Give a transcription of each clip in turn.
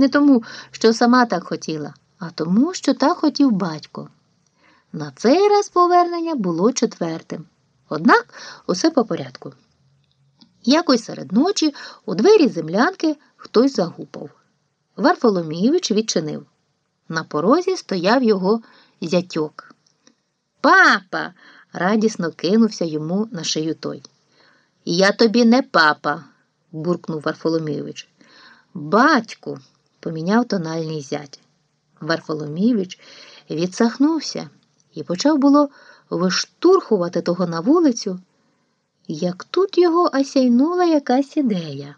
Не тому, що сама так хотіла, а тому, що так хотів батько. На цей раз повернення було четвертим. Однак усе по порядку. Якось серед ночі у двері землянки хтось загупав. Варфоломійович відчинив. На порозі стояв його зятьок. Папа. радісно кинувся йому на шию той. Я тобі не папа, буркнув Варфоломійович. Батьку, поміняв тональний зять. Варфоломійович відсахнувся і почав було виштурхувати того на вулицю, як тут його осяйнула якась ідея.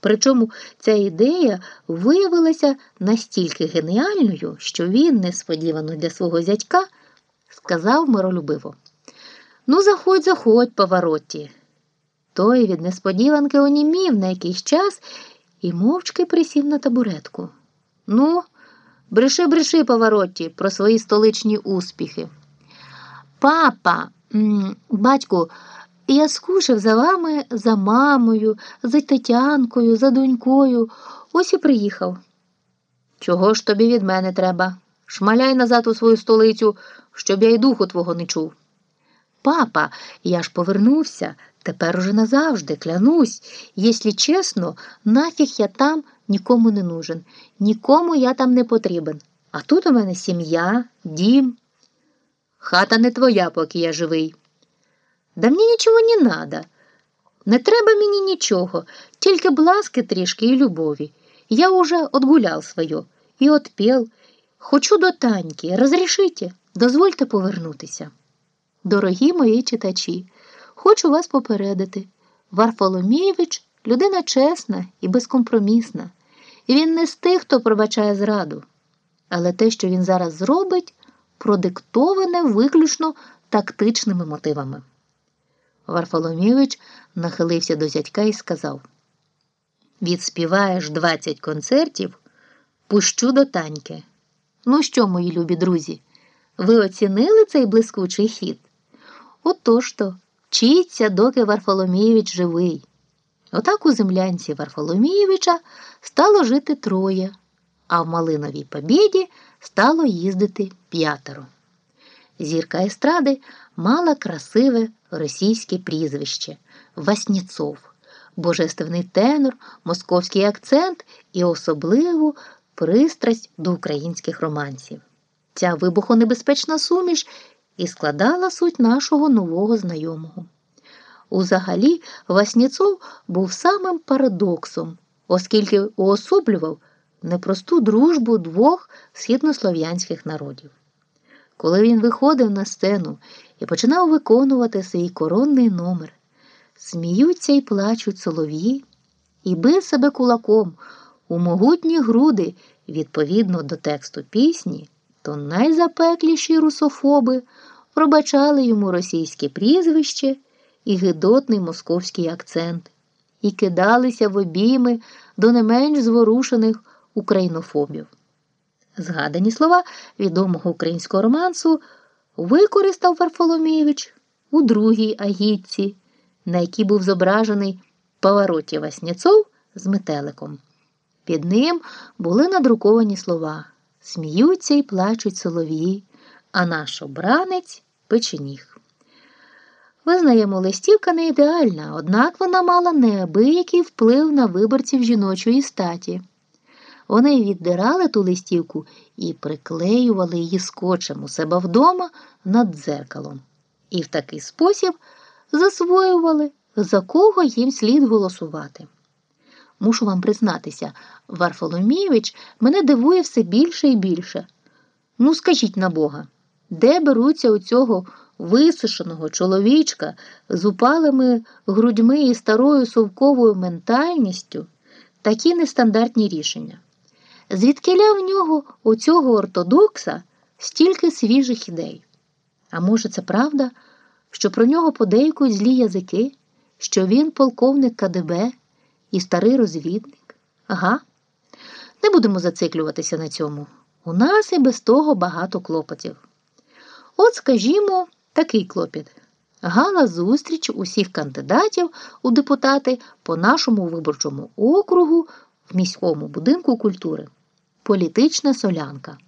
Причому ця ідея виявилася настільки геніальною, що він, несподівано для свого зятька, сказав миролюбиво: Ну, заходь, заходь, поворотті. Той від несподіванки онімів на якийсь час і мовчки присів на табуретку. Ну, бреши, бреши, поворотті, про свої столичні успіхи. Папа, батьку, я скучив за вами, за мамою, за Тетянкою, за донькою. Ось і приїхав. Чого ж тобі від мене треба? Шмаляй назад у свою столицю, щоб я й духу твого не чув. Папа, я ж повернувся, тепер уже назавжди, клянусь. Якщо чесно, нафіг я там нікому не нужен, нікому я там не потрібен. А тут у мене сім'я, дім. Хата не твоя, поки я живий. Да мені нічого не надо. Не треба мені нічого, тільки бласки трішки і любові. Я уже отгулял своє і отпел. Хочу до таньки. Розрішите, дозвольте повернутися. Дорогі мої читачі, хочу вас попередити. Варфоломійович людина чесна і безкомпромісна. Він не з тих, хто пробачає зраду. Але те, що він зараз зробить, продиктоване виключно тактичними мотивами. Варфоломійович нахилився до зятька і сказав: Відспіваєш 20 концертів, пущу до таньки. Ну що, мої любі друзі, ви оцінили цей блискучий хід? Отож то, вчіться, доки Варфоломійович живий. Отак у землянці Варфоломійовича стало жити троє, а в Малиновій Побєді стало їздити п'ятеро. Зірка естради мала красиве російське прізвище Васніцов, божественний тенор, московський акцент і особливу пристрасть до українських романсів. Ця вибухонебезпечна суміш і складала суть нашого нового знайомого. Узагалі, Васніцов був самим парадоксом, оскільки уособлював непросту дружбу двох східнослов'янських народів. Коли він виходив на сцену і починав виконувати свій коронний номер, сміються і плачуть солов'ї, і бив себе кулаком у могутні груди відповідно до тексту пісні, то найзапекліші русофоби пробачали йому російське прізвище і гидотний московський акцент, і кидалися в обійми до не менш зворушених українофобів. Згадані слова відомого українського романсу використав Варфоломійович у другій агітці, на якій був зображений повороті Васняцов з метеликом. Під ним були надруковані слова Сміються і плачуть солов'ї, а наш обранець печеніг. Визнаємо, листівка не ідеальна, однак вона мала неабиякий вплив на виборців жіночої статі. Вони віддирали ту листівку і приклеювали її скотчем у себе вдома над дзеркалом. І в такий спосіб засвоювали, за кого їм слід голосувати. Мушу вам признатися, Варфоломійович мене дивує все більше і більше. Ну, скажіть на Бога, де беруться у цього висушеного чоловічка з упалими грудьми і старою совковою ментальністю такі нестандартні рішення? Звідкиля в нього у цього ортодокса стільки свіжих ідей? А може, це правда, що про нього подейкують злі язики, що він полковник КДБ і старий розвідник? Ага. Не будемо зациклюватися на цьому. У нас і без того багато клопотів. От, скажімо, такий клопіт. Гала зустріч усіх кандидатів у депутати по нашому виборчому округу в міському будинку культури. Політична солянка.